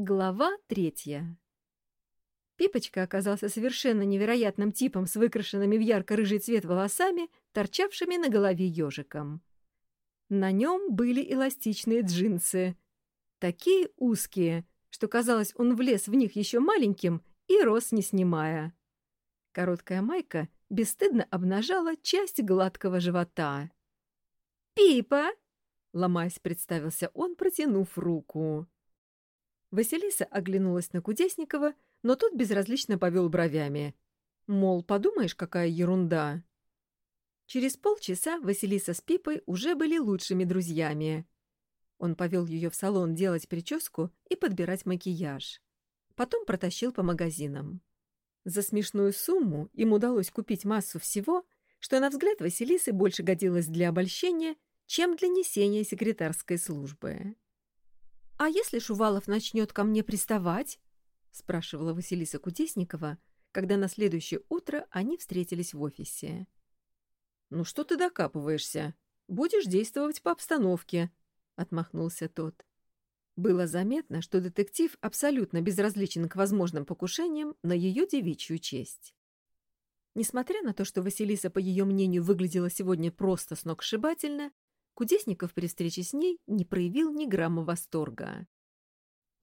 Глава третья. Пипочка оказался совершенно невероятным типом с выкрашенными в ярко-рыжий цвет волосами, торчавшими на голове ежиком. На нем были эластичные джинсы. Такие узкие, что, казалось, он влез в них еще маленьким и рос не снимая. Короткая майка бесстыдно обнажала часть гладкого живота. «Пипа!» — ломаясь, представился он, протянув руку. Василиса оглянулась на Кудесникова, но тот безразлично повел бровями. Мол, подумаешь, какая ерунда. Через полчаса Василиса с Пипой уже были лучшими друзьями. Он повел ее в салон делать прическу и подбирать макияж. Потом протащил по магазинам. За смешную сумму им удалось купить массу всего, что, на взгляд Василисы, больше годилось для обольщения, чем для несения секретарской службы. «А если Шувалов начнет ко мне приставать?» — спрашивала Василиса Кудесникова, когда на следующее утро они встретились в офисе. «Ну что ты докапываешься? Будешь действовать по обстановке», — отмахнулся тот. Было заметно, что детектив абсолютно безразличен к возможным покушениям на ее девичью честь. Несмотря на то, что Василиса, по ее мнению, выглядела сегодня просто сногсшибательно, Кудесников при встрече с ней не проявил ни грамма восторга.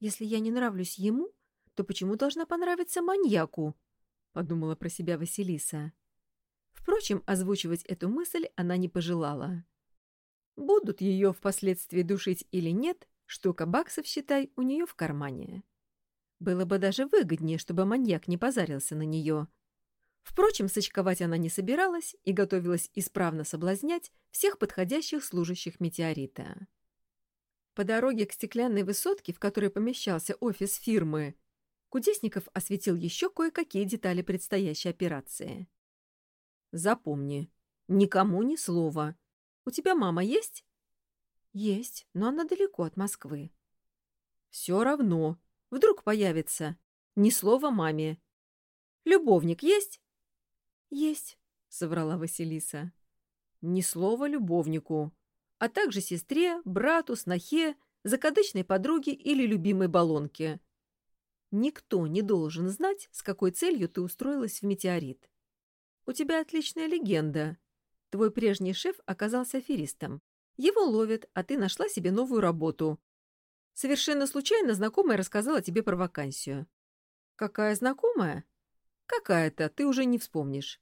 «Если я не нравлюсь ему, то почему должна понравиться маньяку?» — подумала про себя Василиса. Впрочем, озвучивать эту мысль она не пожелала. Будут ее впоследствии душить или нет, штука баксов, считай, у нее в кармане. Было бы даже выгоднее, чтобы маньяк не позарился на нее — Впрочем, сочковать она не собиралась и готовилась исправно соблазнять всех подходящих служащих метеорита. По дороге к стеклянной высотке, в которой помещался офис фирмы, Кудесников осветил еще кое-какие детали предстоящей операции. «Запомни, никому ни слова. У тебя мама есть?» «Есть, но она далеко от Москвы». «Все равно. Вдруг появится. Ни слова маме. Любовник есть?» «Есть», — соврала Василиса. «Ни слова любовнику, а также сестре, брату, снохе, закадычной подруге или любимой баллонке. Никто не должен знать, с какой целью ты устроилась в метеорит. У тебя отличная легенда. Твой прежний шеф оказался аферистом. Его ловят, а ты нашла себе новую работу. Совершенно случайно знакомая рассказала тебе про вакансию. Какая знакомая? Какая-то, ты уже не вспомнишь.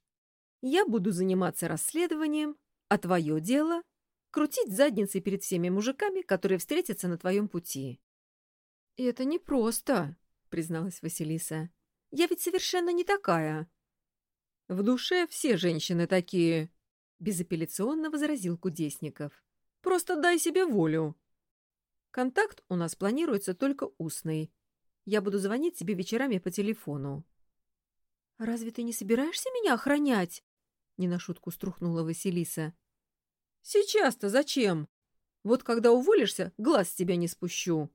Я буду заниматься расследованием, а твое дело — крутить задницы перед всеми мужиками, которые встретятся на твоем пути. — Это непросто, — призналась Василиса. — Я ведь совершенно не такая. — В душе все женщины такие, — безапелляционно возразил Кудесников. — Просто дай себе волю. Контакт у нас планируется только устный. Я буду звонить тебе вечерами по телефону. — Разве ты не собираешься меня охранять? — не на шутку струхнула Василиса. «Сейчас-то зачем? Вот когда уволишься, глаз с тебя не спущу».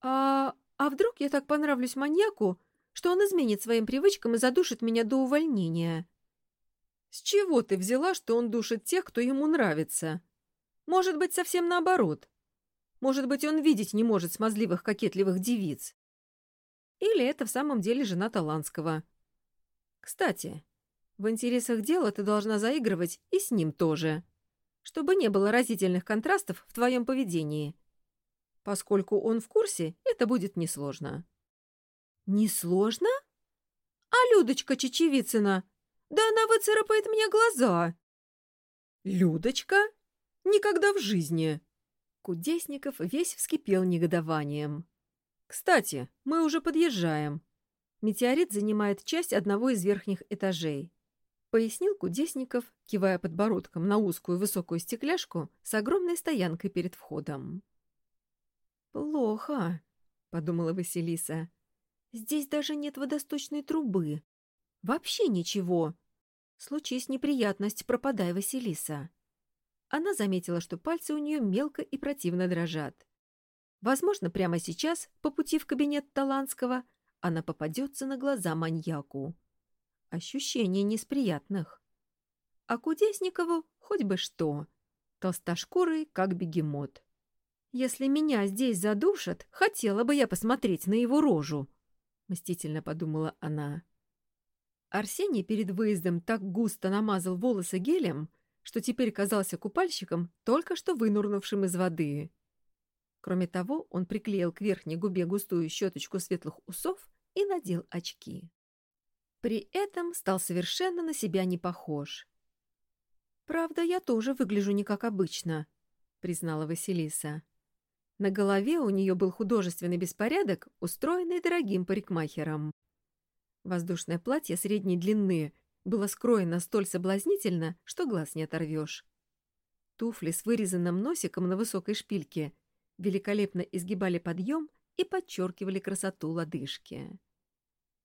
«А... а вдруг я так понравлюсь маньяку, что он изменит своим привычкам и задушит меня до увольнения?» «С чего ты взяла, что он душит тех, кто ему нравится? Может быть, совсем наоборот. Может быть, он видеть не может смазливых кокетливых девиц. Или это в самом деле жена Таланского. Кстати, в интересах дела ты должна заигрывать и с ним тоже, чтобы не было разительных контрастов в твоем поведении. Поскольку он в курсе, это будет несложно. Несложно? А Людочка Чечевицына? Да она выцарапает мне глаза. Людочка? Никогда в жизни. Кудесников весь вскипел негодованием. Кстати, мы уже подъезжаем. Метеорит занимает часть одного из верхних этажей. — пояснил Кудесников, кивая подбородком на узкую высокую стекляшку с огромной стоянкой перед входом. «Плохо», — подумала Василиса. «Здесь даже нет водосточной трубы. Вообще ничего. Случись неприятность, пропадай, Василиса». Она заметила, что пальцы у нее мелко и противно дрожат. Возможно, прямо сейчас, по пути в кабинет Таланского, она попадется на глаза маньяку. Ощущение не из приятных. А Кудесникову хоть бы что. Толстошкурый, как бегемот. «Если меня здесь задушат, хотела бы я посмотреть на его рожу», — мстительно подумала она. Арсений перед выездом так густо намазал волосы гелем, что теперь казался купальщиком, только что вынурнувшим из воды. Кроме того, он приклеил к верхней губе густую щеточку светлых усов и надел очки. При этом стал совершенно на себя не похож. «Правда, я тоже выгляжу не как обычно», — признала Василиса. На голове у нее был художественный беспорядок, устроенный дорогим парикмахером. Воздушное платье средней длины было скроено столь соблазнительно, что глаз не оторвешь. Туфли с вырезанным носиком на высокой шпильке великолепно изгибали подъем и подчеркивали красоту лодыжки.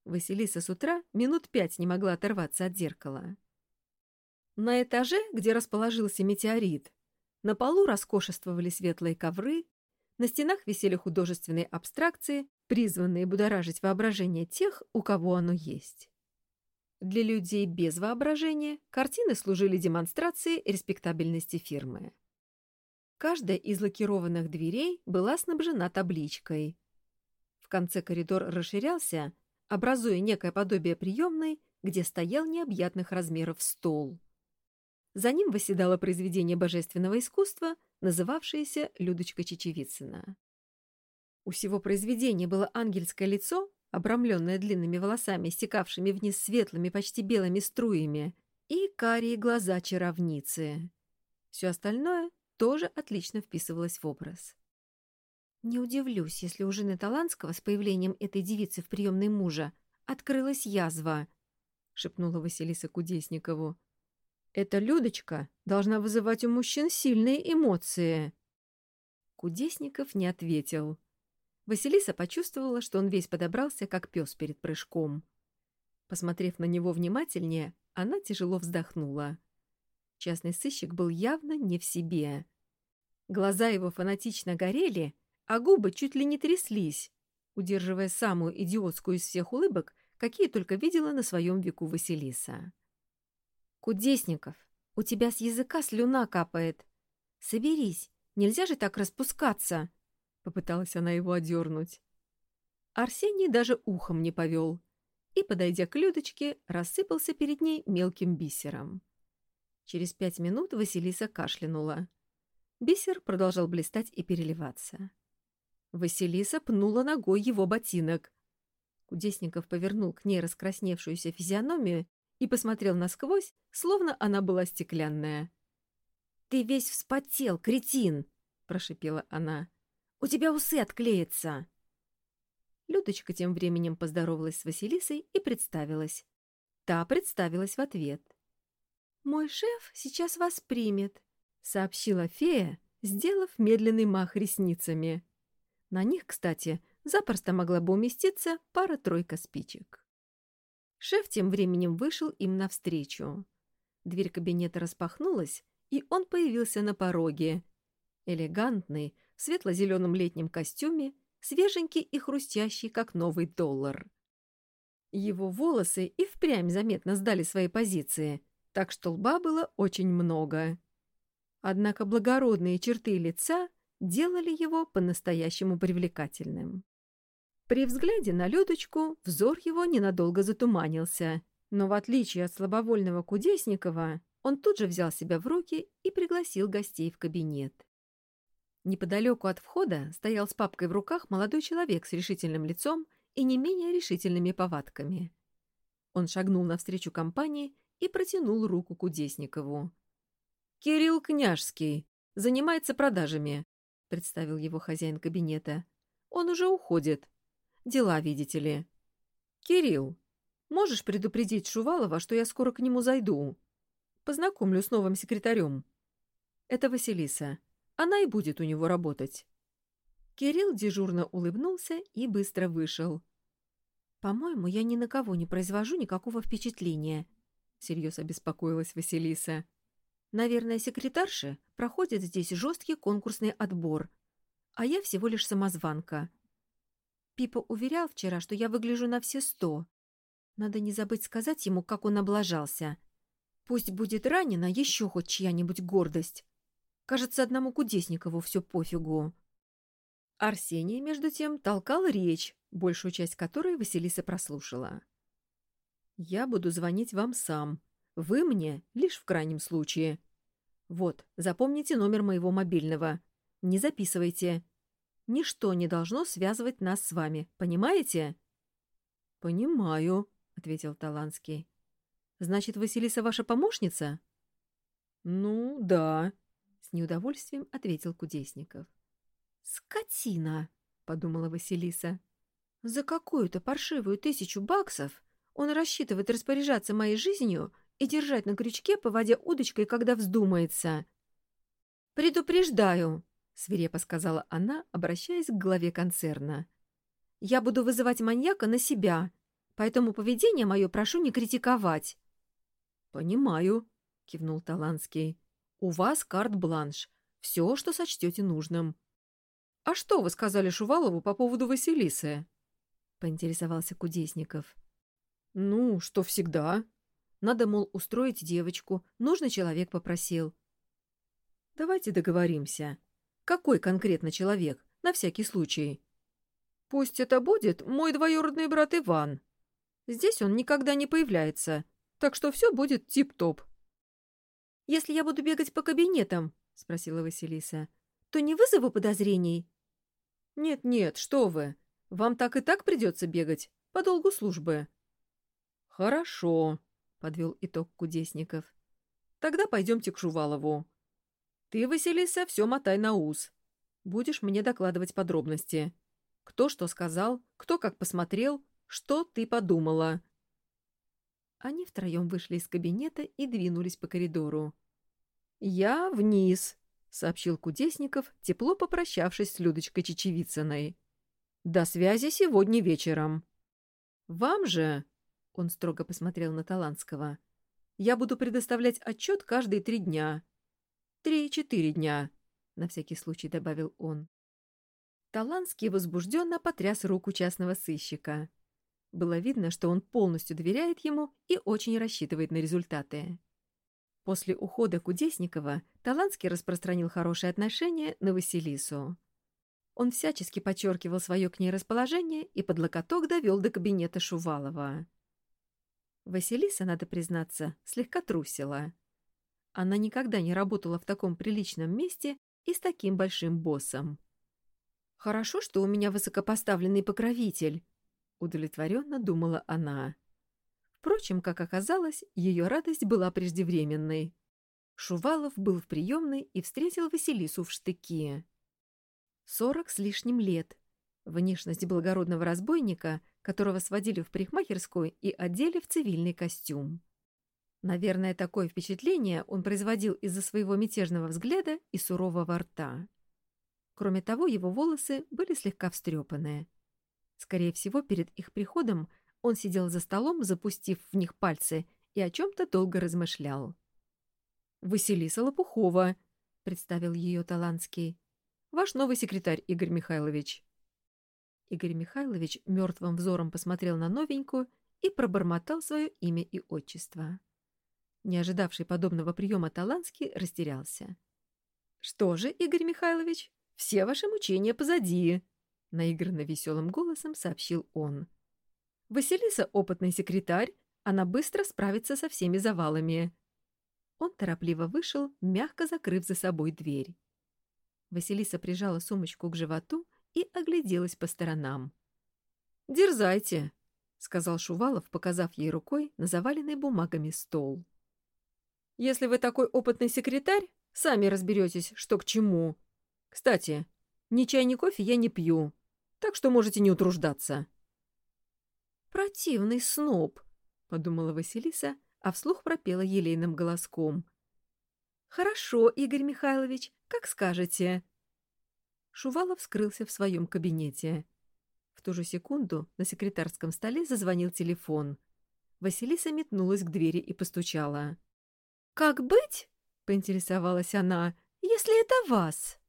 Василиса с утра минут пять не могла оторваться от зеркала. На этаже, где расположился метеорит, на полу роскошествовали светлые ковры, на стенах висели художественные абстракции, призванные будоражить воображение тех, у кого оно есть. Для людей без воображения картины служили демонстрацией респектабельности фирмы. Каждая из лакированных дверей была снабжена табличкой. В конце коридор расширялся, образуя некое подобие приемной, где стоял необъятных размеров стол. За ним восседало произведение божественного искусства, называвшееся «Людочка Чечевицына». У всего произведения было ангельское лицо, обрамленное длинными волосами, стекавшими вниз светлыми, почти белыми струями, и карие глаза чаровницы. Все остальное тоже отлично вписывалось в образ. Не удивлюсь, если у жены Таланского с появлением этой девицы в приемной мужа открылась язва, — шепнула Василиса Кудесникову. Эта Людочка должна вызывать у мужчин сильные эмоции. Кудесников не ответил. Василиса почувствовала, что он весь подобрался, как пес перед прыжком. Посмотрев на него внимательнее, она тяжело вздохнула. Частный сыщик был явно не в себе. Глаза его фанатично горели, а губы чуть ли не тряслись, удерживая самую идиотскую из всех улыбок, какие только видела на своем веку Василиса. «Кудесников, у тебя с языка слюна капает. Соберись, нельзя же так распускаться!» Попыталась она его одернуть. Арсений даже ухом не повел и, подойдя к Людочке, рассыпался перед ней мелким бисером. Через пять минут Василиса кашлянула. Бисер продолжал блистать и переливаться. Василиса пнула ногой его ботинок. Кудесников повернул к ней раскрасневшуюся физиономию и посмотрел насквозь, словно она была стеклянная. «Ты весь вспотел, кретин!» — прошипела она. «У тебя усы отклеятся!» Людочка тем временем поздоровалась с Василисой и представилась. Та представилась в ответ. «Мой шеф сейчас вас примет», — сообщила фея, сделав медленный мах ресницами. На них, кстати, запросто могла бы уместиться пара-тройка спичек. Шеф тем временем вышел им навстречу. Дверь кабинета распахнулась, и он появился на пороге. Элегантный, в светло-зеленом летнем костюме, свеженький и хрустящий, как новый доллар. Его волосы и впрямь заметно сдали свои позиции, так что лба было очень много. Однако благородные черты лица делали его по-настоящему привлекательным. При взгляде на Людочку взор его ненадолго затуманился, но в отличие от слабовольного Кудесникова, он тут же взял себя в руки и пригласил гостей в кабинет. Неподалеку от входа стоял с папкой в руках молодой человек с решительным лицом и не менее решительными повадками. Он шагнул навстречу компании и протянул руку Кудесникову. «Кирилл Княжский, занимается продажами», — представил его хозяин кабинета. «Он уже уходит. Дела, видите ли. Кирилл, можешь предупредить Шувалова, что я скоро к нему зайду? Познакомлю с новым секретарем. Это Василиса. Она и будет у него работать. Кирилл дежурно улыбнулся и быстро вышел. «По-моему, я ни на кого не произвожу никакого впечатления», — всерьез обеспокоилась Василиса. «Наверное, секретарши проходят здесь жесткий конкурсный отбор, а я всего лишь самозванка. Пипа уверял вчера, что я выгляжу на все сто. Надо не забыть сказать ему, как он облажался. Пусть будет ранена еще хоть чья-нибудь гордость. Кажется, одному Кудесникову все пофигу. Арсений, между тем, толкал речь, большую часть которой Василиса прослушала. «Я буду звонить вам сам. Вы мне лишь в крайнем случае. Вот, запомните номер моего мобильного. Не записывайте. Ничто не должно связывать нас с вами, понимаете?» «Понимаю», — ответил Таланский. «Значит, Василиса ваша помощница?» «Ну, да», — с неудовольствием ответил Кудесников. «Скотина!» — подумала Василиса. «За какую-то паршивую тысячу баксов он рассчитывает распоряжаться моей жизнью и держать на крючке, поводя удочкой, когда вздумается». «Предупреждаю», — свирепо сказала она, обращаясь к главе концерна. «Я буду вызывать маньяка на себя, поэтому поведение мое прошу не критиковать». «Понимаю», — кивнул Таланский. «У вас карт-бланш. Все, что сочтете нужным». «А что вы сказали Шувалову по поводу Василисы?» — поинтересовался Кудесников. «Ну, что всегда. Надо, мол, устроить девочку. Нужный человек попросил». «Давайте договоримся. Какой конкретно человек, на всякий случай?» «Пусть это будет мой двоюродный брат Иван. Здесь он никогда не появляется, так что все будет тип-топ». «Если я буду бегать по кабинетам, — спросила Василиса, — то не вызову подозрений?» «Нет-нет, что вы. Вам так и так придется бегать, по долгу службы». «Хорошо», — подвел итог Кудесников. «Тогда пойдемте к Жувалову. Ты, Василиса, все мотай на ус. Будешь мне докладывать подробности. Кто что сказал, кто как посмотрел, что ты подумала». Они втроем вышли из кабинета и двинулись по коридору. «Я вниз», — сообщил Кудесников, тепло попрощавшись с Людочкой Чечевицыной. «До связи сегодня вечером». «Вам же», — он строго посмотрел на Таланского, — «я буду предоставлять отчет каждые три дня». «Три-четыре дня», — на всякий случай добавил он. Таланский возбужденно потряс руку частного сыщика. Было видно, что он полностью доверяет ему и очень рассчитывает на результаты. После ухода Кудесникова Таланский распространил хорошие отношения на Василису. Он всячески подчеркивал свое к ней расположение и под локоток довел до кабинета Шувалова. Василиса, надо признаться, слегка трусила. Она никогда не работала в таком приличном месте и с таким большим боссом. «Хорошо, что у меня высокопоставленный покровитель», — удовлетворенно думала она. Впрочем, как оказалось, ее радость была преждевременной. Шувалов был в приемной и встретил Василису в штыке. Сорок с лишним лет. Внешность благородного разбойника, которого сводили в парикмахерскую и одели в цивильный костюм. Наверное, такое впечатление он производил из-за своего мятежного взгляда и сурового рта. Кроме того, его волосы были слегка встрепанные. Скорее всего, перед их приходом – он сидел за столом, запустив в них пальцы, и о чем-то долго размышлял. «Василиса Лопухова», — представил ее Таланский. «Ваш новый секретарь, Игорь Михайлович». Игорь Михайлович мертвым взором посмотрел на новенькую и пробормотал свое имя и отчество. Не ожидавший подобного приема Таланский растерялся. «Что же, Игорь Михайлович, все ваши мучения позади», — наигранно веселым голосом сообщил он. Василиса — опытный секретарь, она быстро справится со всеми завалами. Он торопливо вышел, мягко закрыв за собой дверь. Василиса прижала сумочку к животу и огляделась по сторонам. «Дерзайте», — сказал Шувалов, показав ей рукой на заваленный бумагами стол. «Если вы такой опытный секретарь, сами разберетесь, что к чему. Кстати, ни чай, ни кофе я не пью, так что можете не утруждаться». «Противный сноб», — подумала Василиса, а вслух пропела елейным голоском. «Хорошо, Игорь Михайлович, как скажете». Шувалов скрылся в своем кабинете. В ту же секунду на секретарском столе зазвонил телефон. Василиса метнулась к двери и постучала. «Как быть?» — поинтересовалась она. «Если это вас?»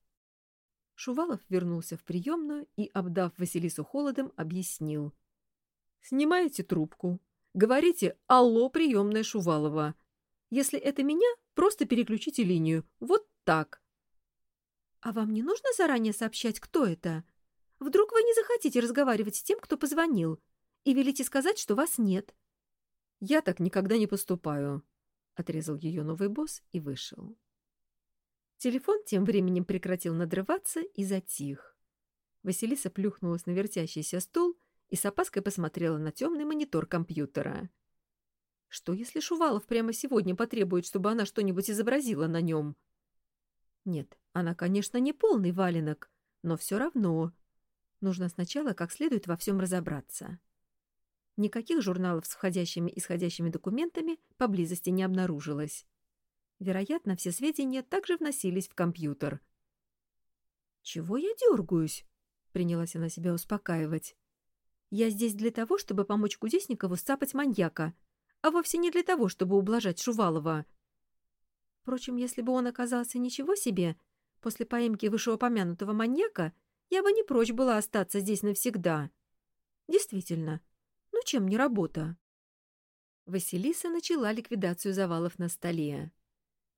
Шувалов вернулся в приемную и, обдав Василису холодом, объяснил. Снимаете трубку. Говорите «Алло, приемная Шувалова». Если это меня, просто переключите линию. Вот так. — А вам не нужно заранее сообщать, кто это? Вдруг вы не захотите разговаривать с тем, кто позвонил, и велите сказать, что вас нет?» «Я так никогда не поступаю», — отрезал ее новый босс и вышел. Телефон тем временем прекратил надрываться и затих. Василиса плюхнулась на вертящийся стул и с опаской посмотрела на темный монитор компьютера. Что, если Шувалов прямо сегодня потребует, чтобы она что-нибудь изобразила на нем? Нет, она, конечно, не полный валенок, но все равно. Нужно сначала как следует во всем разобраться. Никаких журналов с входящими и исходящими документами поблизости не обнаружилось. Вероятно, все сведения также вносились в компьютер. «Чего я дергаюсь?» — принялась она себя успокаивать. «Я здесь для того, чтобы помочь Кудесникову сцапать маньяка, а вовсе не для того, чтобы ублажать Шувалова. Впрочем, если бы он оказался ничего себе, после поимки вышеупомянутого маньяка я бы не прочь была остаться здесь навсегда. Действительно, ну чем не работа?» Василиса начала ликвидацию завалов на столе.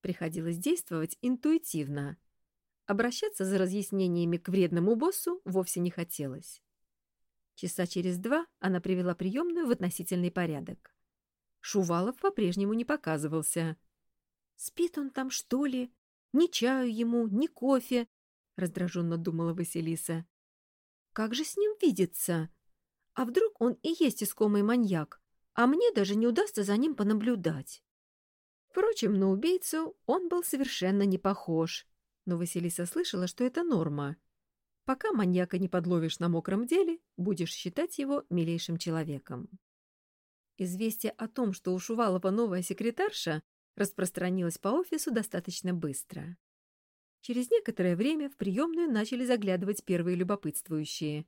Приходилось действовать интуитивно. Обращаться за разъяснениями к вредному боссу вовсе не хотелось. Часа через два она привела приемную в относительный порядок. Шувалов по-прежнему не показывался. «Спит он там, что ли? Ни чаю ему, ни кофе», — раздраженно думала Василиса. «Как же с ним видеться? А вдруг он и есть искомый маньяк, а мне даже не удастся за ним понаблюдать?» Впрочем, на убийцу он был совершенно не похож, но Василиса слышала, что это норма. Пока маньяка не подловишь на мокром деле, будешь считать его милейшим человеком. Известие о том, что у Шувалова новая секретарша, распространилось по офису достаточно быстро. Через некоторое время в приемную начали заглядывать первые любопытствующие.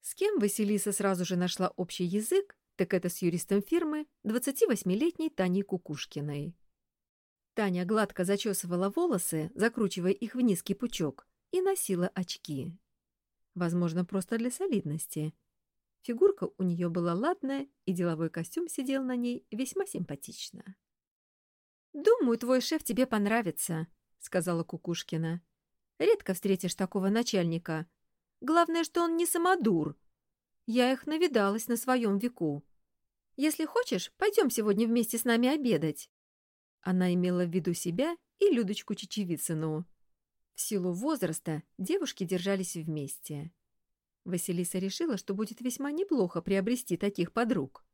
С кем Василиса сразу же нашла общий язык, так это с юристом фирмы, 28-летней Таней Кукушкиной. Таня гладко зачесывала волосы, закручивая их в низкий пучок, и носила очки. Возможно, просто для солидности. Фигурка у нее была ладная, и деловой костюм сидел на ней весьма симпатично. «Думаю, твой шеф тебе понравится», — сказала Кукушкина. «Редко встретишь такого начальника. Главное, что он не самодур. Я их навидалась на своем веку. Если хочешь, пойдем сегодня вместе с нами обедать». Она имела в виду себя и Людочку Чечевицыну. В силу возраста девушки держались вместе. Василиса решила, что будет весьма неплохо приобрести таких подруг.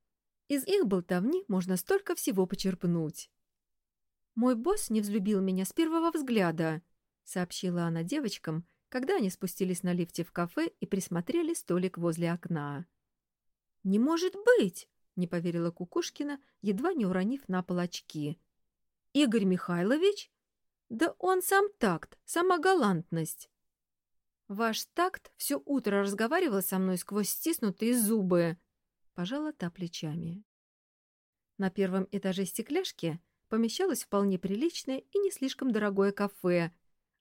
Из их болтовни можно столько всего почерпнуть. «Мой босс не взлюбил меня с первого взгляда», — сообщила она девочкам, когда они спустились на лифте в кафе и присмотрели столик возле окна. «Не может быть!» — не поверила Кукушкина, едва не уронив на пол очки. «Игорь Михайлович? Да он сам такт, сама галантность. Ваш такт все утро разговаривал со мной сквозь стиснутые зубы», — пожала та плечами. На первом этаже стекляшки помещалось вполне приличное и не слишком дорогое кафе,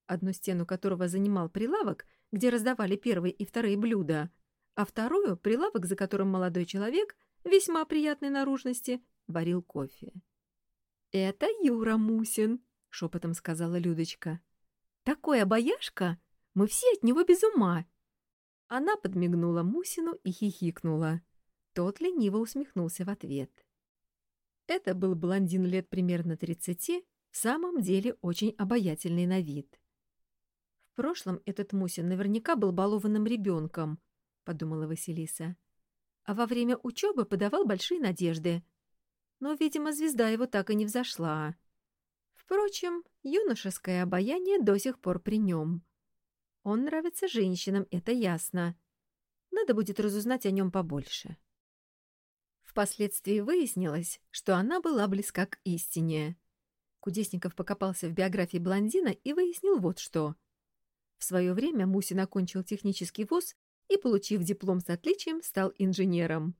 одну стену которого занимал прилавок, где раздавали первые и вторые блюда, а вторую — прилавок, за которым молодой человек весьма приятной наружности, варил кофе. «Это Юра Мусин», — шепотом сказала Людочка. «Такой обаяшка! Мы все от него без ума!» Она подмигнула Мусину и хихикнула. Тот лениво усмехнулся в ответ. Это был блондин лет примерно тридцати, в самом деле очень обаятельный на вид. В прошлом этот Мусин наверняка был балованным ребенком, — подумала Василиса а во время учебы подавал большие надежды. Но, видимо, звезда его так и не взошла. Впрочем, юношеское обаяние до сих пор при нем. Он нравится женщинам, это ясно. Надо будет разузнать о нем побольше. Впоследствии выяснилось, что она была близка к истине. Кудесников покопался в биографии блондина и выяснил вот что. В свое время Мусин окончил технический вуз и, получив диплом с отличием, стал инженером.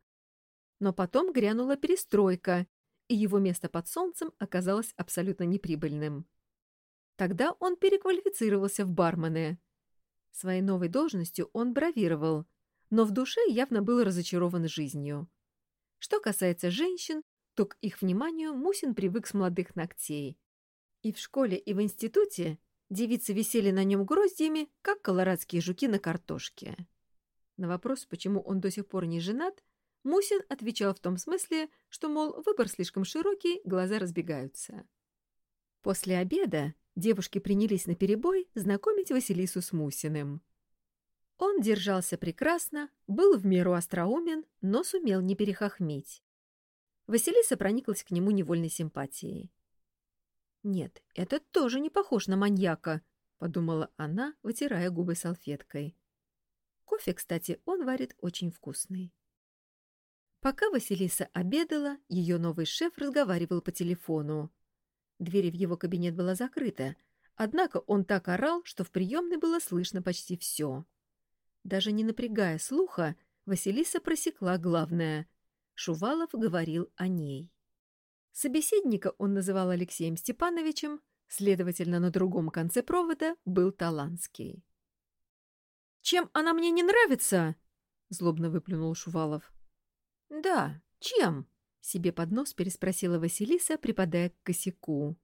Но потом грянула перестройка, и его место под солнцем оказалось абсолютно неприбыльным. Тогда он переквалифицировался в бармены. Своей новой должностью он бравировал, но в душе явно был разочарован жизнью. Что касается женщин, то к их вниманию Мусин привык с молодых ногтей. И в школе, и в институте девицы висели на нем гроздьями, как колорадские жуки на картошке. На вопрос, почему он до сих пор не женат, Мусин отвечал в том смысле, что, мол, выбор слишком широкий, глаза разбегаются. После обеда девушки принялись наперебой знакомить Василису с Мусиным. Он держался прекрасно, был в меру остроумен, но сумел не перехохметь. Василиса прониклась к нему невольной симпатией. «Нет, это тоже не похож на маньяка», — подумала она, вытирая губы салфеткой. Кофе, кстати, он варит очень вкусный. Пока Василиса обедала, ее новый шеф разговаривал по телефону. Дверь в его кабинет была закрыта, однако он так орал, что в приемной было слышно почти все. Даже не напрягая слуха, Василиса просекла главное. Шувалов говорил о ней. Собеседника он называл Алексеем Степановичем, следовательно, на другом конце провода был Таланский. «Чем она мне не нравится?» — злобно выплюнул Шувалов. «Да, чем?» — себе под нос переспросила Василиса, припадая к косяку.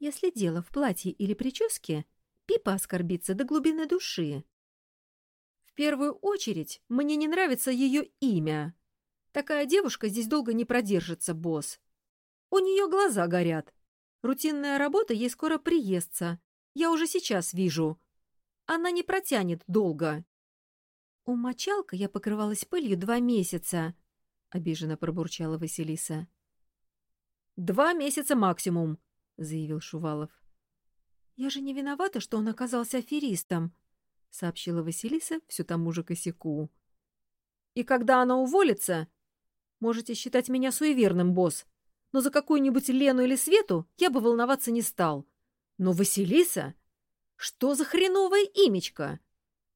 «Если дело в платье или прическе, Пипа оскорбится до глубины души. Первую очередь мне не нравится ее имя. Такая девушка здесь долго не продержится, босс. У нее глаза горят. Рутинная работа ей скоро приестся. Я уже сейчас вижу. Она не протянет долго. У мочалка я покрывалась пылью два месяца, — обиженно пробурчала Василиса. «Два месяца максимум», — заявил Шувалов. «Я же не виновата, что он оказался аферистом», — сообщила Василиса все тому же косяку. «И когда она уволится, можете считать меня суеверным, босс но за какую-нибудь Лену или Свету я бы волноваться не стал. Но Василиса? Что за хреновое имечко?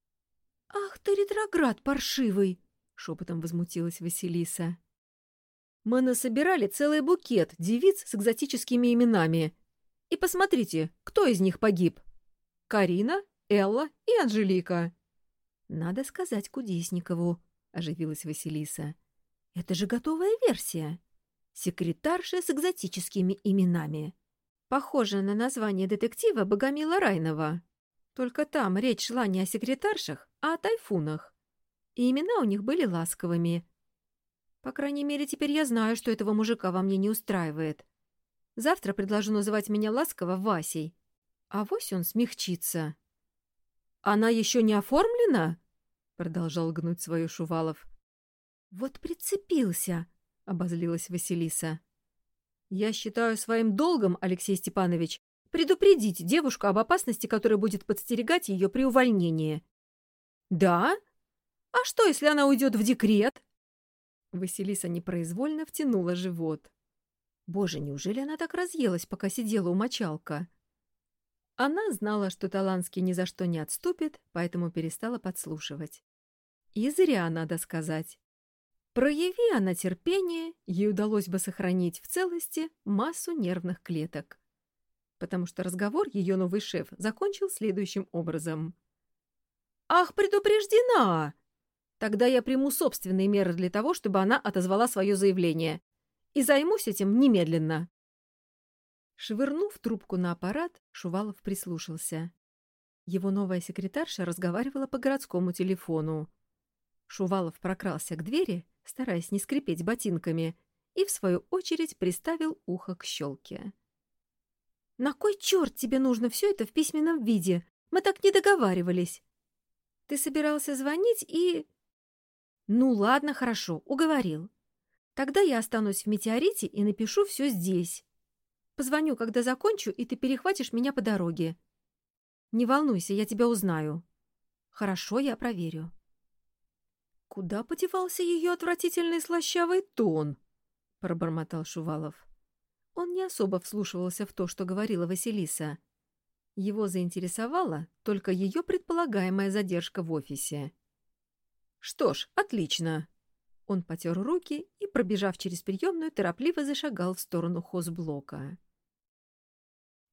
— Ах ты, ретроград паршивый! — шепотом возмутилась Василиса. Мы насобирали целый букет девиц с экзотическими именами. И посмотрите, кто из них погиб. Карина, Элла и Анжелика. — Надо сказать Кудесникову, — оживилась Василиса. — Это же готовая версия секретарша с экзотическими именами. Похоже на название детектива Богомила Райнова. Только там речь шла не о секретаршах, а о тайфунах. И имена у них были ласковыми. По крайней мере, теперь я знаю, что этого мужика во мне не устраивает. Завтра предложу называть меня ласково Васей. А вось он смягчится. «Она еще не оформлена?» — продолжал гнуть свою Шувалов. «Вот прицепился!» обозлилась Василиса. «Я считаю своим долгом, Алексей Степанович, предупредить девушку об опасности, которая будет подстерегать ее при увольнении». «Да? А что, если она уйдет в декрет?» Василиса непроизвольно втянула живот. Боже, неужели она так разъелась, пока сидела у мочалка? Она знала, что Таланский ни за что не отступит, поэтому перестала подслушивать. И зря, надо сказать. Прояви она терпение, ей удалось бы сохранить в целости массу нервных клеток. Потому что разговор ее новый шеф закончил следующим образом. «Ах, предупреждена! Тогда я приму собственные меры для того, чтобы она отозвала свое заявление. И займусь этим немедленно». Швырнув трубку на аппарат, Шувалов прислушался. Его новая секретарша разговаривала по городскому телефону. Шувалов прокрался к двери стараясь не скрипеть ботинками, и, в свою очередь, приставил ухо к щелке. «На кой черт тебе нужно все это в письменном виде? Мы так не договаривались. Ты собирался звонить и...» «Ну ладно, хорошо, уговорил. Тогда я останусь в метеорите и напишу все здесь. Позвоню, когда закончу, и ты перехватишь меня по дороге. Не волнуйся, я тебя узнаю. Хорошо, я проверю». Куда подевался ее отвратительный слащавый тон? — пробормотал Шувалов. Он не особо вслушивался в то, что говорила Василиса. Его заинтересовала только ее предполагаемая задержка в офисе. «Что ж, отлично!» Он потер руки и, пробежав через приемную, торопливо зашагал в сторону хозблока.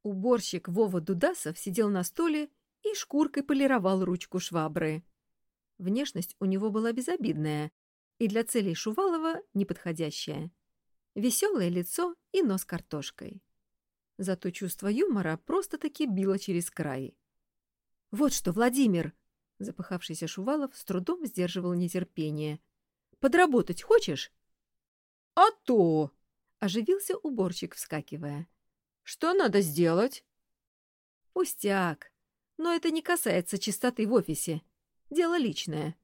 Уборщик Вова Дудасов сидел на стуле и шкуркой полировал ручку швабры. Внешность у него была безобидная и для целей Шувалова неподходящая. Веселое лицо и нос картошкой. Зато чувство юмора просто-таки било через край. «Вот что, Владимир!» Запыхавшийся Шувалов с трудом сдерживал нетерпение. «Подработать хочешь?» «А то!» — оживился уборщик, вскакивая. «Что надо сделать?» «Пустяк. Но это не касается чистоты в офисе. Дело личное.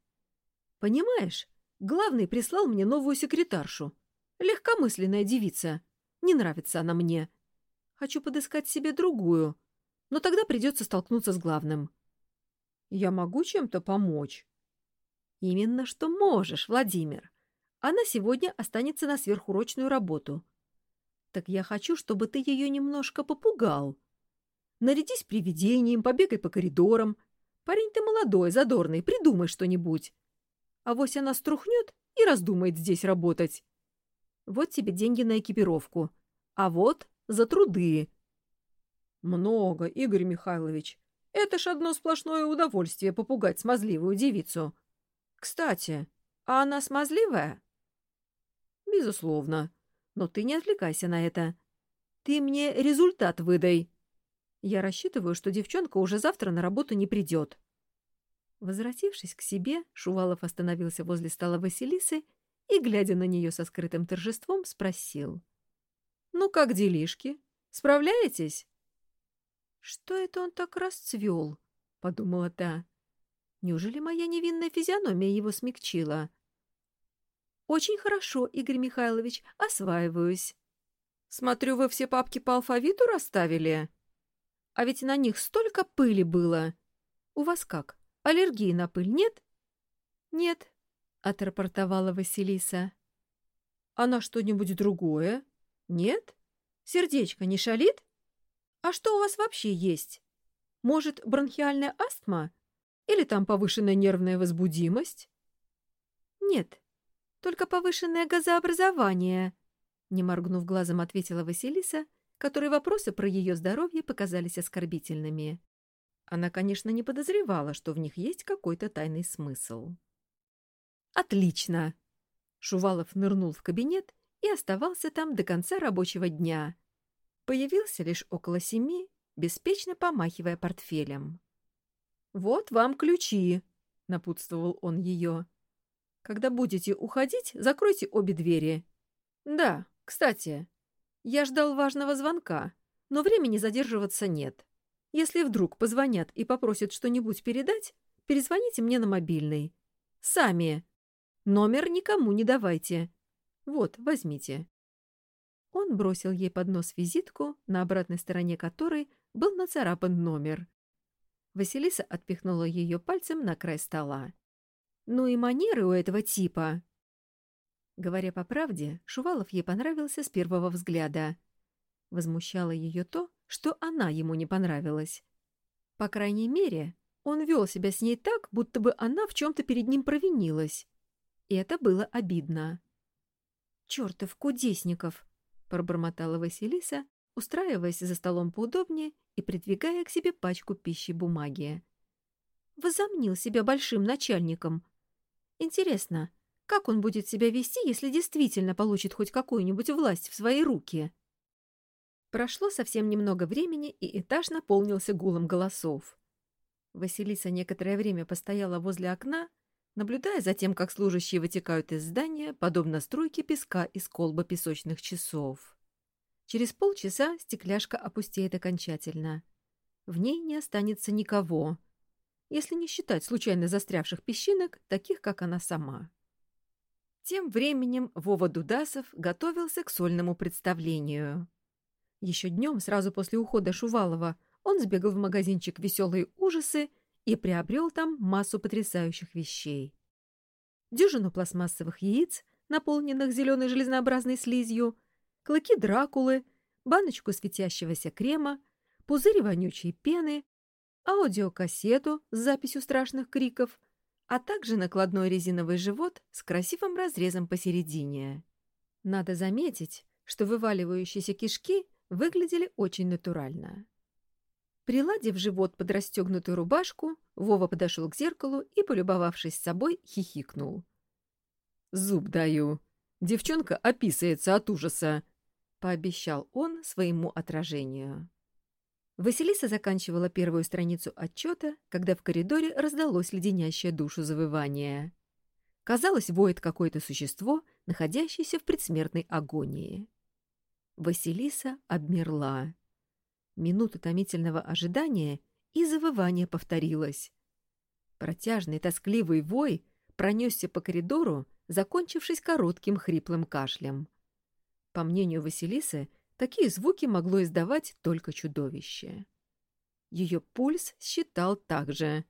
Понимаешь, главный прислал мне новую секретаршу. Легкомысленная девица. Не нравится она мне. Хочу подыскать себе другую, но тогда придется столкнуться с главным. Я могу чем-то помочь? Именно что можешь, Владимир. Она сегодня останется на сверхурочную работу. Так я хочу, чтобы ты ее немножко попугал. Нарядись привидением, побегай по коридорам. Парень ты молодой, задорный, придумай что-нибудь. А вось она струхнет и раздумает здесь работать. Вот тебе деньги на экипировку. А вот за труды. Много, Игорь Михайлович. Это ж одно сплошное удовольствие попугать смазливую девицу. Кстати, а она смазливая? Безусловно. Но ты не отвлекайся на это. Ты мне результат выдай. Я рассчитываю, что девчонка уже завтра на работу не придет. Возвратившись к себе, Шувалов остановился возле стола Василисы и, глядя на нее со скрытым торжеством, спросил. — Ну, как делишки? Справляетесь? — Что это он так расцвел? — подумала та. Неужели моя невинная физиономия его смягчила? — Очень хорошо, Игорь Михайлович, осваиваюсь. — Смотрю, вы все папки по алфавиту расставили? А ведь на них столько пыли было. У вас как, аллергии на пыль нет? — Нет, — отрапортовала Василиса. — А на что-нибудь другое? Нет? Сердечко не шалит? А что у вас вообще есть? Может, бронхиальная астма? Или там повышенная нервная возбудимость? — Нет, только повышенное газообразование, — не моргнув глазом, ответила Василиса, которой вопросы про ее здоровье показались оскорбительными. Она, конечно, не подозревала, что в них есть какой-то тайный смысл. «Отлично!» Шувалов нырнул в кабинет и оставался там до конца рабочего дня. Появился лишь около семи, беспечно помахивая портфелем. «Вот вам ключи», — напутствовал он ее. «Когда будете уходить, закройте обе двери. Да, кстати, я ждал важного звонка, но времени задерживаться нет. Если вдруг позвонят и попросят что-нибудь передать, перезвоните мне на мобильный. Сами. Номер никому не давайте. Вот, возьмите. Он бросил ей под нос визитку, на обратной стороне которой был нацарапан номер. Василиса отпихнула ее пальцем на край стола. «Ну и манеры у этого типа!» Говоря по правде, Шувалов ей понравился с первого взгляда. Возмущало ее то, что она ему не понравилась. По крайней мере, он вел себя с ней так, будто бы она в чем-то перед ним провинилась. И это было обидно. «Чертов кудесников!» — пробормотала Василиса, устраиваясь за столом поудобнее и придвигая к себе пачку пищи бумаги. «Возомнил себя большим начальником. Интересно, как он будет себя вести, если действительно получит хоть какую-нибудь власть в свои руки? Прошло совсем немного времени, и этаж наполнился гулом голосов. Василиса некоторое время постояла возле окна, наблюдая за тем, как служащие вытекают из здания, подобно струйке песка из колба песочных часов. Через полчаса стекляшка опустеет окончательно. В ней не останется никого, если не считать случайно застрявших песчинок, таких, как она сама. Тем временем Вова Дудасов готовился к сольному представлению. Еще днем, сразу после ухода Шувалова, он сбегал в магазинчик «Веселые ужасы» и приобрел там массу потрясающих вещей. Дюжину пластмассовых яиц, наполненных зеленой железнообразной слизью, клыки Дракулы, баночку светящегося крема, пузырь вонючей пены, аудиокассету с записью страшных криков — а также накладной резиновый живот с красивым разрезом посередине. Надо заметить, что вываливающиеся кишки выглядели очень натурально. Приладив живот под расстегнутую рубашку, Вова подошел к зеркалу и, полюбовавшись собой, хихикнул. «Зуб даю. Девчонка описывается от ужаса», — пообещал он своему отражению. Василиса заканчивала первую страницу отчета, когда в коридоре раздалось леденящее душу завывание. Казалось, воет какое-то существо, находящееся в предсмертной агонии. Василиса обмерла. Минута томительного ожидания, и завывание повторилось. Протяжный тоскливый вой пронесся по коридору, закончившись коротким хриплым кашлем. По мнению Василисы, такие звуки могло издавать только чудовище. Ее пульс считал так же,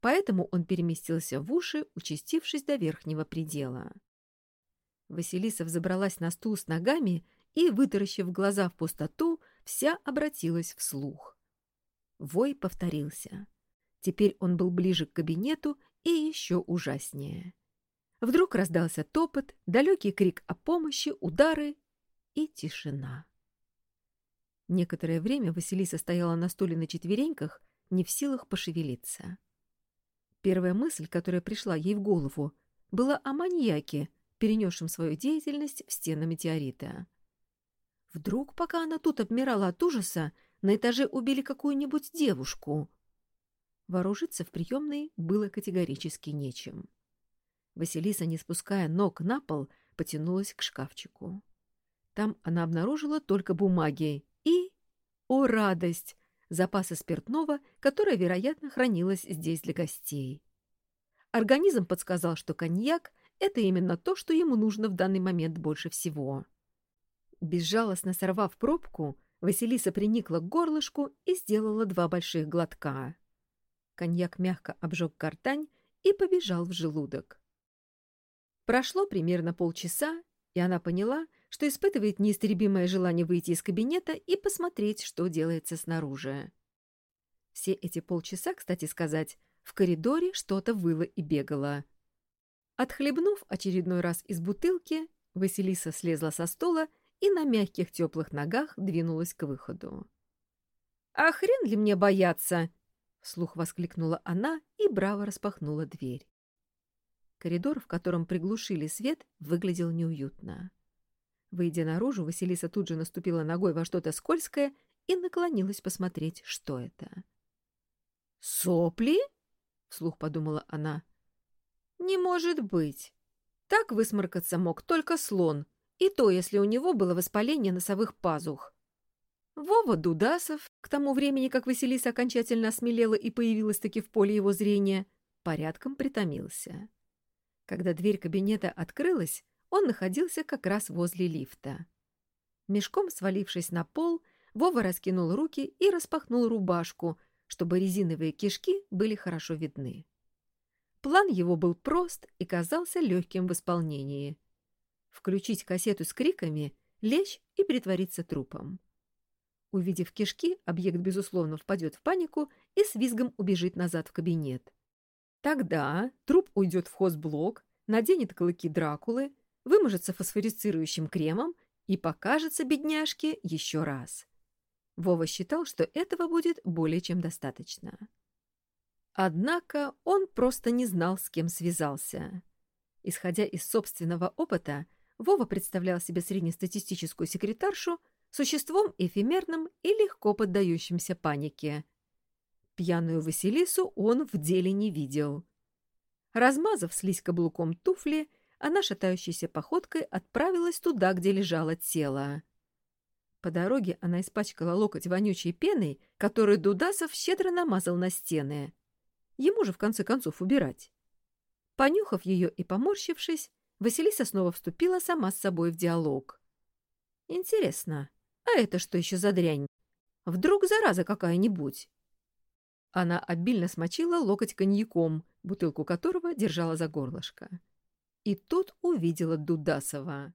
поэтому он переместился в уши, участившись до верхнего предела. Василиса взобралась на стул с ногами и, вытаращив глаза в пустоту, вся обратилась вслух. Вой повторился. Теперь он был ближе к кабинету и еще ужаснее. Вдруг раздался топот, далекий крик о помощи, удары и тишина. Некоторое время Василиса стояла на стуле на четвереньках, не в силах пошевелиться. Первая мысль, которая пришла ей в голову, была о маньяке, перенесшем свою деятельность в стены метеорита. Вдруг, пока она тут обмирала от ужаса, на этаже убили какую-нибудь девушку. Вооружиться в приемной было категорически нечем. Василиса, не спуская ног на пол, потянулась к шкафчику. Там она обнаружила только бумаги и... О, радость! запаса спиртного, которое, вероятно, хранилось здесь для гостей. Организм подсказал, что коньяк — это именно то, что ему нужно в данный момент больше всего. Безжалостно сорвав пробку, Василиса приникла к горлышку и сделала два больших глотка. Коньяк мягко обжег гортань и побежал в желудок. Прошло примерно полчаса, и она поняла, что испытывает неистребимое желание выйти из кабинета и посмотреть, что делается снаружи. Все эти полчаса, кстати сказать, в коридоре что-то выло и бегало. Отхлебнув очередной раз из бутылки, Василиса слезла со стола и на мягких теплых ногах двинулась к выходу. «А хрен ли мне бояться?» — вслух воскликнула она и браво распахнула дверь. Коридор, в котором приглушили свет, выглядел неуютно. Выйдя наружу, Василиса тут же наступила ногой во что-то скользкое и наклонилась посмотреть, что это. «Сопли?» — вслух подумала она. «Не может быть. Так высморкаться мог только слон, и то, если у него было воспаление носовых пазух. Вова Дудасов, к тому времени, как Василиса окончательно осмелела и появилась-таки в поле его зрения, порядком притомился. Когда дверь кабинета открылась, он находился как раз возле лифта. Мешком свалившись на пол, Вова раскинул руки и распахнул рубашку, чтобы резиновые кишки были хорошо видны. План его был прост и казался легким в исполнении. Включить кассету с криками, лечь и притвориться трупом. Увидев кишки, объект, безусловно, впадет в панику и с визгом убежит назад в кабинет. Тогда труп уйдет в хозблок, наденет клыки Дракулы, выможется фосфорицирующим кремом и покажется бедняжке еще раз. Вова считал, что этого будет более чем достаточно. Однако он просто не знал, с кем связался. Исходя из собственного опыта, Вова представлял себе среднестатистическую секретаршу существом эфемерным и легко поддающимся панике. Пьяную Василису он в деле не видел. Размазав слизь каблуком туфли, она шатающейся походкой отправилась туда, где лежало тело. По дороге она испачкала локоть вонючей пеной, которую Дудасов щедро намазал на стены. Ему же, в конце концов, убирать. Понюхав ее и поморщившись, Василиса снова вступила сама с собой в диалог. «Интересно, а это что еще за дрянь? Вдруг зараза какая-нибудь?» Она обильно смочила локоть коньяком, бутылку которого держала за горлышко. И тут увидела Дудасова.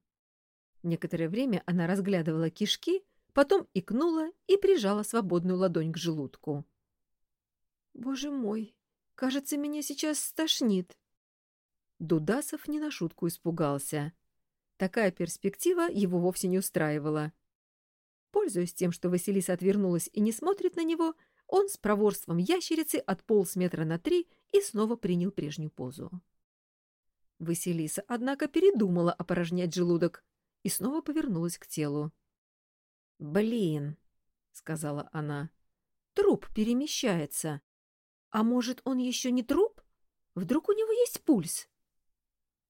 Некоторое время она разглядывала кишки, потом икнула и прижала свободную ладонь к желудку. «Боже мой, кажется, меня сейчас стошнит». Дудасов не на шутку испугался. Такая перспектива его вовсе не устраивала. Пользуясь тем, что Василиса отвернулась и не смотрит на него, он с проворством ящерицы отполз метра на три и снова принял прежнюю позу. Василиса, однако, передумала опорожнять желудок и снова повернулась к телу. «Блин!» — сказала она. Труп перемещается. А может, он еще не труп? Вдруг у него есть пульс?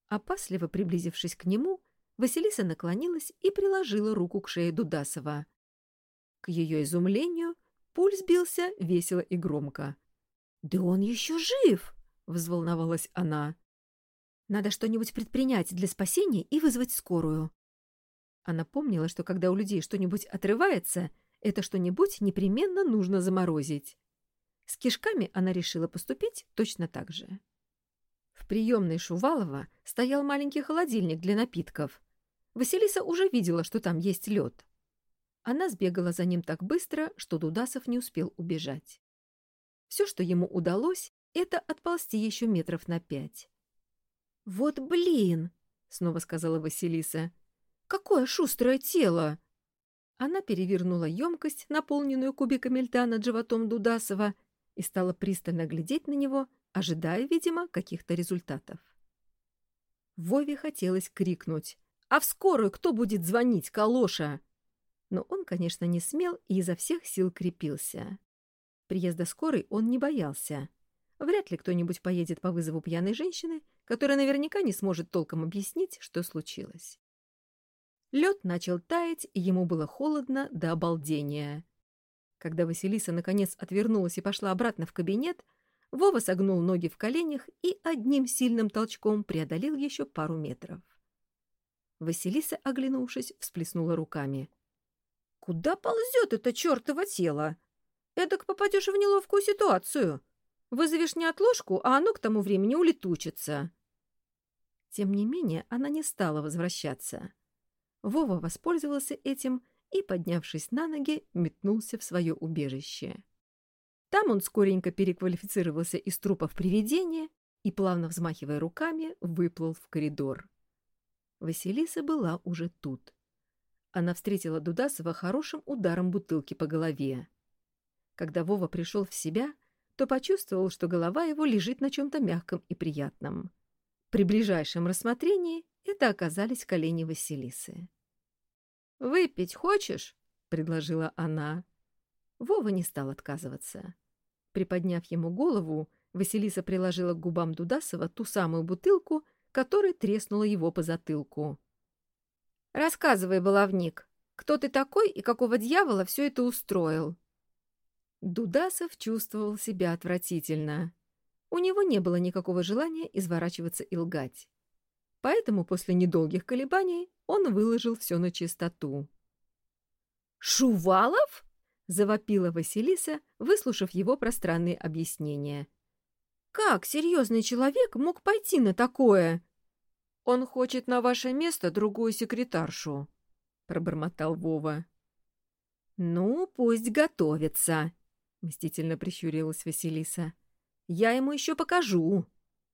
Опасливо приблизившись к нему, Василиса наклонилась и приложила руку к шее Дудасова. К ее изумлению пульс бился весело и громко. «Да он еще жив!» — взволновалась она. «Надо что-нибудь предпринять для спасения и вызвать скорую». Она помнила, что когда у людей что-нибудь отрывается, это что-нибудь непременно нужно заморозить. С кишками она решила поступить точно так же. В приемной Шувалова стоял маленький холодильник для напитков. Василиса уже видела, что там есть лед. Она сбегала за ним так быстро, что Дудасов не успел убежать. Все, что ему удалось, это отползти еще метров на пять. «Вот блин!» — снова сказала Василиса. «Какое шустрое тело!» Она перевернула емкость, наполненную кубиками льда над животом Дудасова, и стала пристально глядеть на него, ожидая, видимо, каких-то результатов. Вове хотелось крикнуть «А в скорую кто будет звонить, калоша?» Но он, конечно, не смел и изо всех сил крепился. Приезда скорой он не боялся. Вряд ли кто-нибудь поедет по вызову пьяной женщины, которая наверняка не сможет толком объяснить, что случилось. Лед начал таять, и ему было холодно до обалдения. Когда Василиса наконец отвернулась и пошла обратно в кабинет, Вова согнул ноги в коленях и одним сильным толчком преодолел еще пару метров. Василиса, оглянувшись, всплеснула руками. «Куда ползет это чертово тело? Эдак попадешь в неловкую ситуацию. Вызовешь неотложку, а оно к тому времени улетучится». Тем не менее, она не стала возвращаться. Вова воспользовался этим и, поднявшись на ноги, метнулся в свое убежище. Там он скоренько переквалифицировался из трупа в привидение и, плавно взмахивая руками, выплыл в коридор. Василиса была уже тут. Она встретила Дудасова хорошим ударом бутылки по голове. Когда Вова пришел в себя, то почувствовал, что голова его лежит на чем-то мягком и приятном. При ближайшем рассмотрении это оказались колени Василисы. «Выпить хочешь?» — предложила она. Вова не стал отказываться. Приподняв ему голову, Василиса приложила к губам Дудасова ту самую бутылку, которой треснула его по затылку. «Рассказывай, баловник, кто ты такой и какого дьявола все это устроил?» Дудасов чувствовал себя отвратительно. У него не было никакого желания изворачиваться и лгать. Поэтому после недолгих колебаний он выложил все на чистоту. «Шувалов?» — завопила Василиса, выслушав его пространные объяснения. «Как серьезный человек мог пойти на такое?» «Он хочет на ваше место другую секретаршу», — пробормотал Вова. «Ну, пусть готовится», — мстительно прищурилась Василиса. «Я ему еще покажу.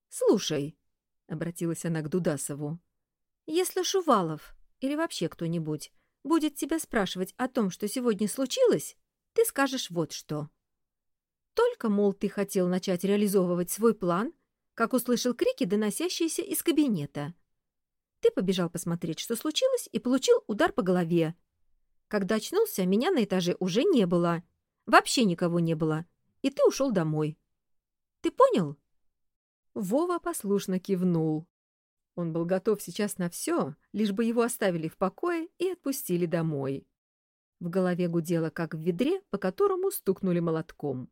Слушай, — обратилась она к Дудасову. «Если Шувалов или вообще кто-нибудь будет тебя спрашивать о том, что сегодня случилось, ты скажешь вот что. Только, мол, ты хотел начать реализовывать свой план, как услышал крики, доносящиеся из кабинета. Ты побежал посмотреть, что случилось, и получил удар по голове. Когда очнулся, меня на этаже уже не было. Вообще никого не было. И ты ушел домой. Ты понял?» Вова послушно кивнул. Он был готов сейчас на все, лишь бы его оставили в покое и отпустили домой. В голове гудело, как в ведре, по которому стукнули молотком.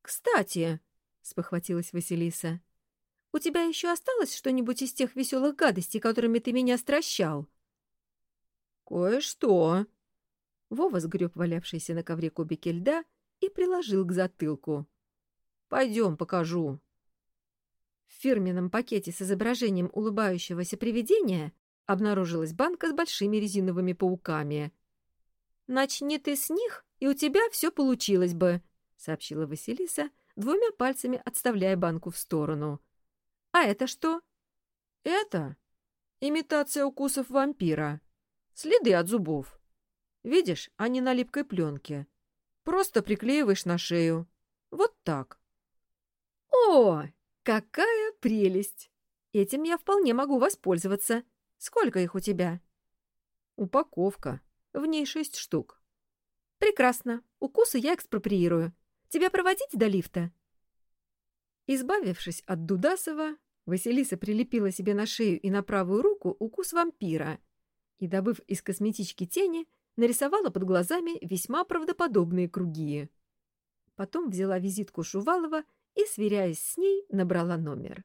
«Кстати», — спохватилась Василиса, — «у тебя еще осталось что-нибудь из тех веселых гадостей, которыми ты меня стращал?» «Кое-что». Вова сгреб валявшийся на ковре кубики льда и приложил к затылку. «Пойдем, покажу» фирменном пакете с изображением улыбающегося привидения обнаружилась банка с большими резиновыми пауками. «Начни ты с них, и у тебя все получилось бы», — сообщила Василиса, двумя пальцами отставляя банку в сторону. «А это что?» «Это имитация укусов вампира. Следы от зубов. Видишь, они на липкой пленке. Просто приклеиваешь на шею. Вот так». «О, «Какая прелесть! Этим я вполне могу воспользоваться. Сколько их у тебя?» «Упаковка. В ней шесть штук». Прекрасно. Укусы я экспроприирую. Тебя проводить до лифта? Избавившись от Дудасова, Василиса прилепила себе на шею и на правую руку укус вампира и, добыв из косметички тени, нарисовала под глазами весьма правдоподобные круги. Потом взяла визитку Шувалова и, сверяясь с ней, набрала номер.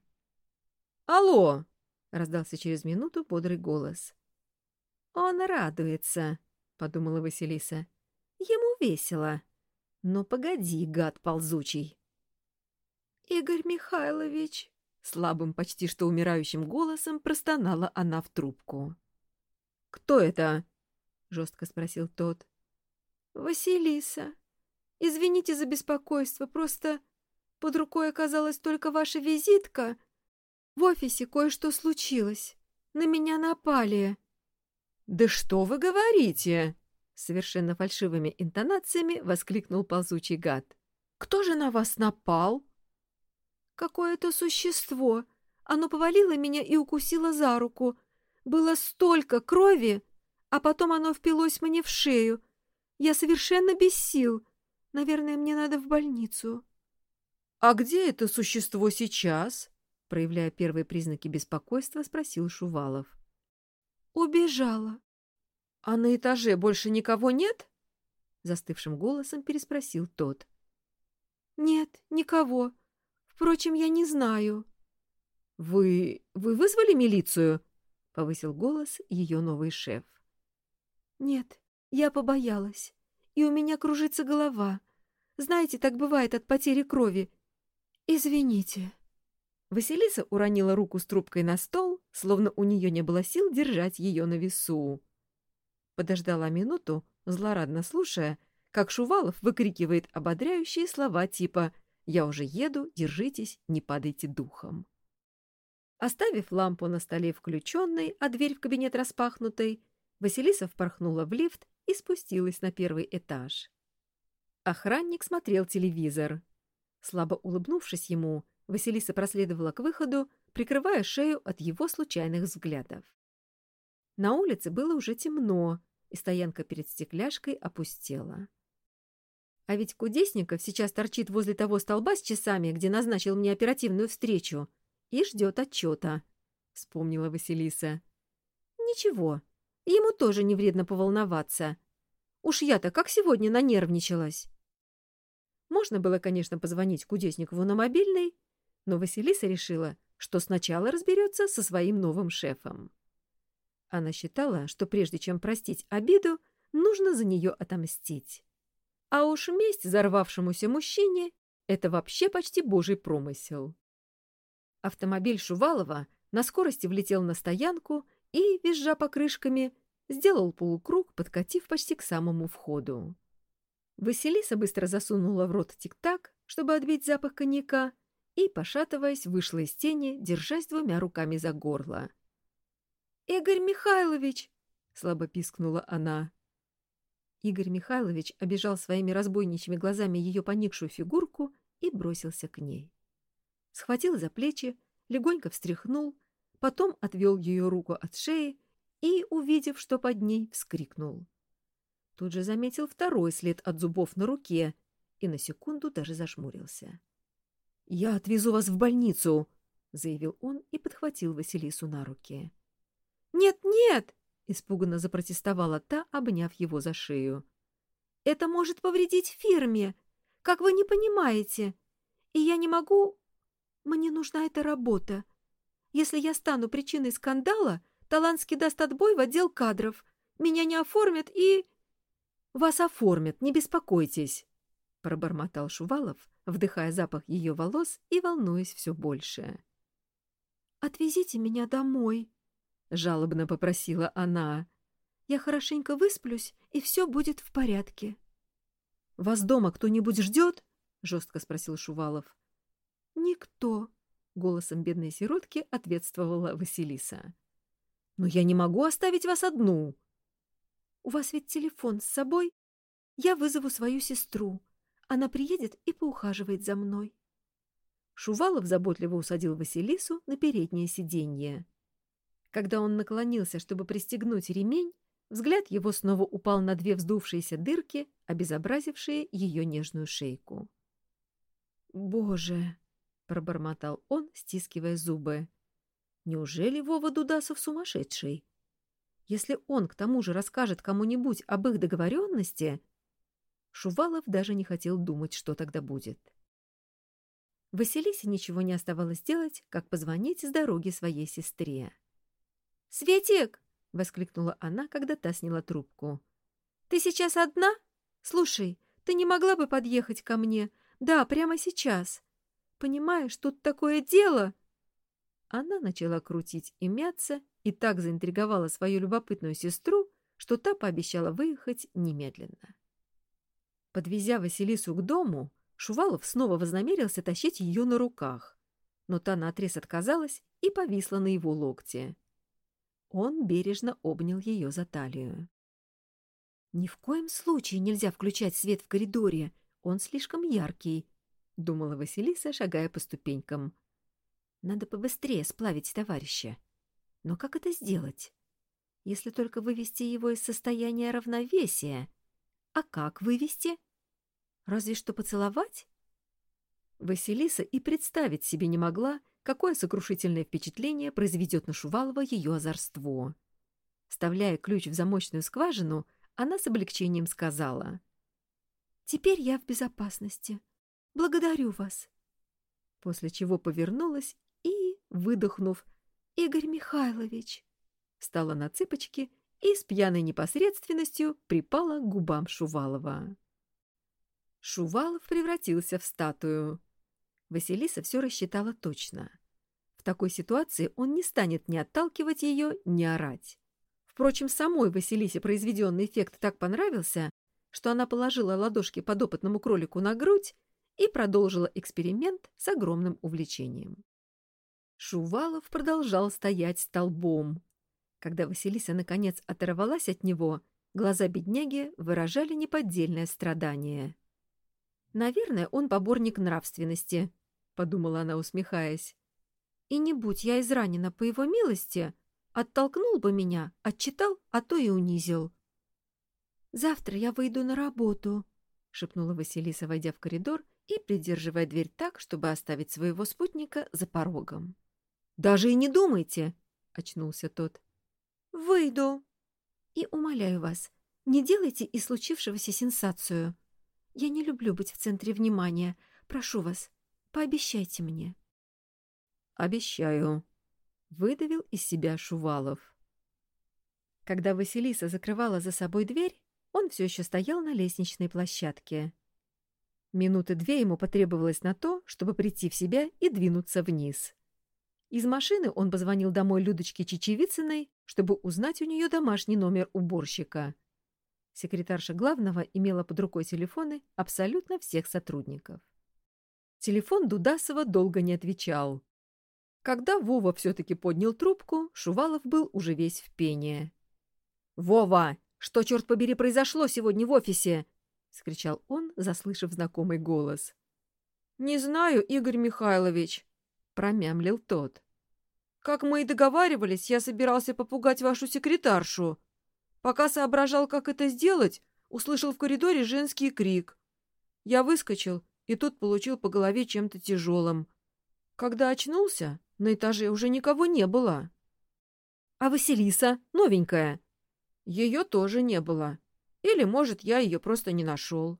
«Алло!» — раздался через минуту бодрый голос. «Он радуется», — подумала Василиса. «Ему весело. Но погоди, гад ползучий». «Игорь Михайлович», — слабым, почти что умирающим голосом простонала она в трубку. «Кто это?» — жестко спросил тот. «Василиса. Извините за беспокойство, просто под рукой оказалась только ваша визитка. В офисе кое-что случилось. На меня напали». «Да что вы говорите?» Совершенно фальшивыми интонациями воскликнул ползучий гад. «Кто же на вас напал?» «Какое-то существо. Оно повалило меня и укусило за руку. Было столько крови, а потом оно впилось мне в шею. Я совершенно без сил. Наверное, мне надо в больницу». «А где это существо сейчас?» Проявляя первые признаки беспокойства, спросил Шувалов. «Убежала». «А на этаже больше никого нет?» Застывшим голосом переспросил тот. «Нет, никого. Впрочем, я не знаю». «Вы... вы вызвали милицию?» — повысил голос ее новый шеф. «Нет, я побоялась. И у меня кружится голова. Знаете, так бывает от потери крови. Извините». Василиса уронила руку с трубкой на стол, словно у нее не было сил держать ее на весу. Подождала минуту, злорадно слушая, как Шувалов выкрикивает ободряющие слова типа «Я уже еду, держитесь, не падайте духом». Оставив лампу на столе включенной, а дверь в кабинет распахнутой, Василиса впорхнула в лифт и спустилась на первый этаж. Охранник смотрел телевизор. Слабо улыбнувшись ему, Василиса проследовала к выходу, прикрывая шею от его случайных взглядов. На улице было уже темно, и стоянка перед стекляшкой опустела. А ведь Кудесников сейчас торчит возле того столба с часами, где назначил мне оперативную встречу, и ждет отчета, — вспомнила Василиса. Ничего, ему тоже не вредно поволноваться. Уж я-то как сегодня нанервничалась. Можно было, конечно, позвонить Кудесникову на мобильный, но Василиса решила, что сначала разберется со своим новым шефом. Она считала, что прежде чем простить обиду, нужно за нее отомстить. А уж месть взорвавшемуся мужчине — это вообще почти божий промысел. Автомобиль Шувалова на скорости влетел на стоянку и, визжа покрышками, сделал полукруг, подкатив почти к самому входу. Василиса быстро засунула в рот тик-так, чтобы отбить запах коньяка, и, пошатываясь, вышла из тени, держась двумя руками за горло. «Игорь Михайлович!» — слабо пискнула она. Игорь Михайлович обижал своими разбойничьими глазами ее поникшую фигурку и бросился к ней. Схватил за плечи, легонько встряхнул, потом отвел ее руку от шеи и, увидев, что под ней, вскрикнул. Тут же заметил второй след от зубов на руке и на секунду даже зашмурился. «Я отвезу вас в больницу!» — заявил он и подхватил Василису на руки. «Нет, нет!» — испуганно запротестовала та, обняв его за шею. «Это может повредить фирме, как вы не понимаете. И я не могу... Мне нужна эта работа. Если я стану причиной скандала, Таланский даст отбой в отдел кадров. Меня не оформят и...» «Вас оформят, не беспокойтесь!» — пробормотал Шувалов, вдыхая запах ее волос и волнуясь все больше. «Отвезите меня домой», — жалобно попросила она. «Я хорошенько высплюсь, и все будет в порядке». «Вас дома кто-нибудь ждет?» — жестко спросил Шувалов. «Никто», — голосом бедной сиротки ответствовала Василиса. «Но я не могу оставить вас одну». «У вас ведь телефон с собой? Я вызову свою сестру. Она приедет и поухаживает за мной. Шувалов заботливо усадил Василису на переднее сиденье. Когда он наклонился, чтобы пристегнуть ремень, Взгляд его снова упал на две вздувшиеся дырки, обезобразившие ее нежную шейку. «Боже!» — пробормотал он, стискивая зубы. «Неужели Вова Дудасов сумасшедший? Если он к тому же расскажет кому-нибудь об их договоренности...» Шувалов даже не хотел думать, что тогда будет. Василисе ничего не оставалось делать, как позвонить с дороги своей сестре. «Светик!» — воскликнула она, когда та сняла трубку. «Ты сейчас одна? Слушай, ты не могла бы подъехать ко мне? Да, прямо сейчас. Понимаешь, тут такое дело!» Она начала крутить и мяться, и так заинтриговала свою любопытную сестру, что та пообещала выехать немедленно. Подвезя Василису к дому, Шувалов снова вознамерился тащить ее на руках, но та наотрез отказалась и повисла на его локте. Он бережно обнял ее за талию. «Ни в коем случае нельзя включать свет в коридоре, он слишком яркий», — думала Василиса, шагая по ступенькам. «Надо побыстрее сплавить товарища. Но как это сделать? Если только вывести его из состояния равновесия. А как вывести? Разве что поцеловать?» Василиса и представить себе не могла, какое сокрушительное впечатление произведет на Шувалова ее озорство. Вставляя ключ в замочную скважину, она с облегчением сказала. «Теперь я в безопасности. Благодарю вас». После чего повернулась и, выдохнув, «Игорь Михайлович», встала на цыпочки и с пьяной непосредственностью припала к губам Шувалова. Шувалов превратился в статую. Василиса все рассчитала точно. В такой ситуации он не станет ни отталкивать ее, ни орать. Впрочем, самой Василисе произведенный эффект так понравился, что она положила ладошки подопытному кролику на грудь и продолжила эксперимент с огромным увлечением. Шувалов продолжал стоять столбом. Когда Василиса наконец оторвалась от него, глаза бедняги выражали неподдельное страдание. «Наверное, он поборник нравственности», — подумала она, усмехаясь. «И не будь я изранена по его милости, оттолкнул бы меня, отчитал, а то и унизил». «Завтра я выйду на работу», — шепнула Василиса, войдя в коридор и придерживая дверь так, чтобы оставить своего спутника за порогом. «Даже и не думайте!» — очнулся тот. «Выйду. И умоляю вас, не делайте из случившегося сенсацию. Я не люблю быть в центре внимания. Прошу вас, пообещайте мне». «Обещаю», — выдавил из себя Шувалов. Когда Василиса закрывала за собой дверь, он все еще стоял на лестничной площадке. Минуты две ему потребовалось на то, чтобы прийти в себя и двинуться вниз. Из машины он позвонил домой Людочке Чечевицыной, чтобы узнать у нее домашний номер уборщика — Секретарша главного имела под рукой телефоны абсолютно всех сотрудников. Телефон Дудасова долго не отвечал. Когда Вова все-таки поднял трубку, Шувалов был уже весь в пене. «Вова, что, черт побери, произошло сегодня в офисе?» — скричал он, заслышав знакомый голос. «Не знаю, Игорь Михайлович», — промямлил тот. «Как мы и договаривались, я собирался попугать вашу секретаршу. Пока соображал, как это сделать, услышал в коридоре женский крик. Я выскочил и тут получил по голове чем-то тяжелым. Когда очнулся, на этаже уже никого не было. А Василиса, новенькая, ее тоже не было. Или, может, я ее просто не нашел.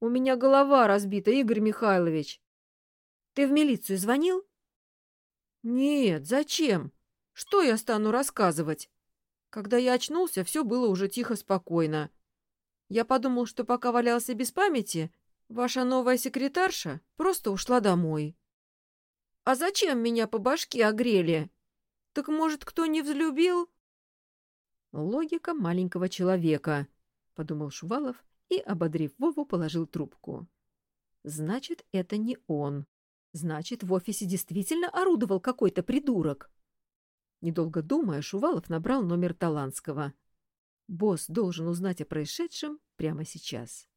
У меня голова разбита, Игорь Михайлович. Ты в милицию звонил? Нет, зачем? Что я стану рассказывать? Когда я очнулся, все было уже тихо-спокойно. Я подумал, что пока валялся без памяти, ваша новая секретарша просто ушла домой. А зачем меня по башке огрели? Так, может, кто не взлюбил? Логика маленького человека, — подумал Шувалов и, ободрив Вову, положил трубку. Значит, это не он. Значит, в офисе действительно орудовал какой-то придурок. Недолго думая, Шувалов набрал номер Таланского. Босс должен узнать о происшедшем прямо сейчас.